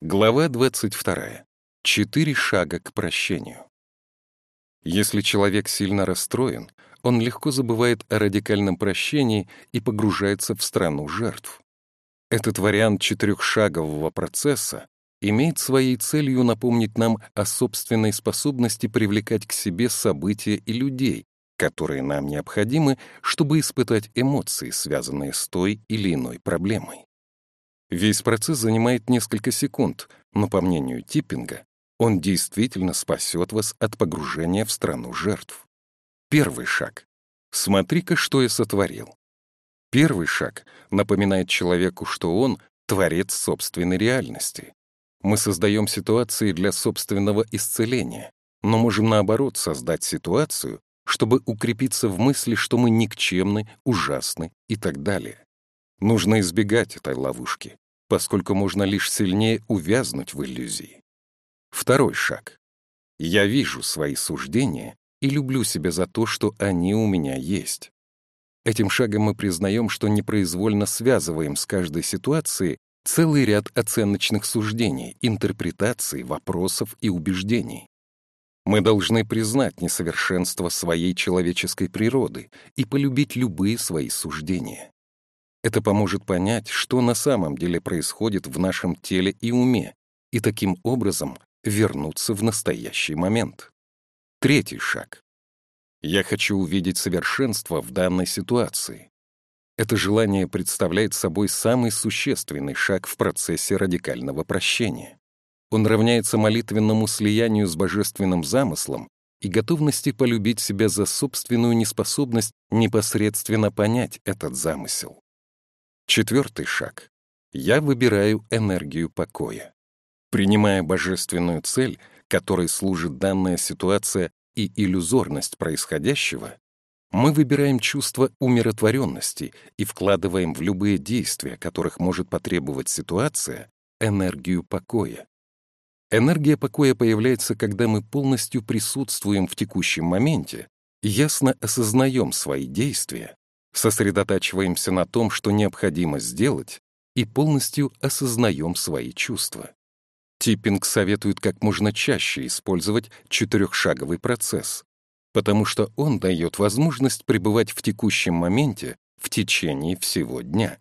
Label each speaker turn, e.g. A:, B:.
A: Глава 22. Четыре шага к прощению. Если человек сильно расстроен, он легко забывает о радикальном прощении и погружается в страну жертв. Этот вариант четырехшагового процесса имеет своей целью напомнить нам о собственной способности привлекать к себе события и людей, которые нам необходимы, чтобы испытать эмоции, связанные с той или иной проблемой. Весь процесс занимает несколько секунд, но, по мнению Типпинга, он действительно спасет вас от погружения в страну жертв. Первый шаг. Смотри-ка, что я сотворил. Первый шаг напоминает человеку, что он — творец собственной реальности. Мы создаем ситуации для собственного исцеления, но можем, наоборот, создать ситуацию, чтобы укрепиться в мысли, что мы никчемны, ужасны и так далее. Нужно избегать этой ловушки, поскольку можно лишь сильнее увязнуть в иллюзии. Второй шаг. Я вижу свои суждения и люблю себя за то, что они у меня есть. Этим шагом мы признаем, что непроизвольно связываем с каждой ситуацией целый ряд оценочных суждений, интерпретаций, вопросов и убеждений. Мы должны признать несовершенство своей человеческой природы и полюбить любые свои суждения. Это поможет понять, что на самом деле происходит в нашем теле и уме, и таким образом вернуться в настоящий момент. Третий шаг. Я хочу увидеть совершенство в данной ситуации. Это желание представляет собой самый существенный шаг в процессе радикального прощения. Он равняется молитвенному слиянию с божественным замыслом и готовности полюбить себя за собственную неспособность непосредственно понять этот замысел. Четвертый шаг. Я выбираю энергию покоя. Принимая божественную цель, которой служит данная ситуация и иллюзорность происходящего, мы выбираем чувство умиротворенности и вкладываем в любые действия, которых может потребовать ситуация, энергию покоя. Энергия покоя появляется, когда мы полностью присутствуем в текущем моменте, ясно осознаем свои действия сосредотачиваемся на том, что необходимо сделать, и полностью осознаем свои чувства. Типпинг советует как можно чаще использовать четырехшаговый процесс, потому что он дает возможность пребывать в текущем моменте в течение всего дня.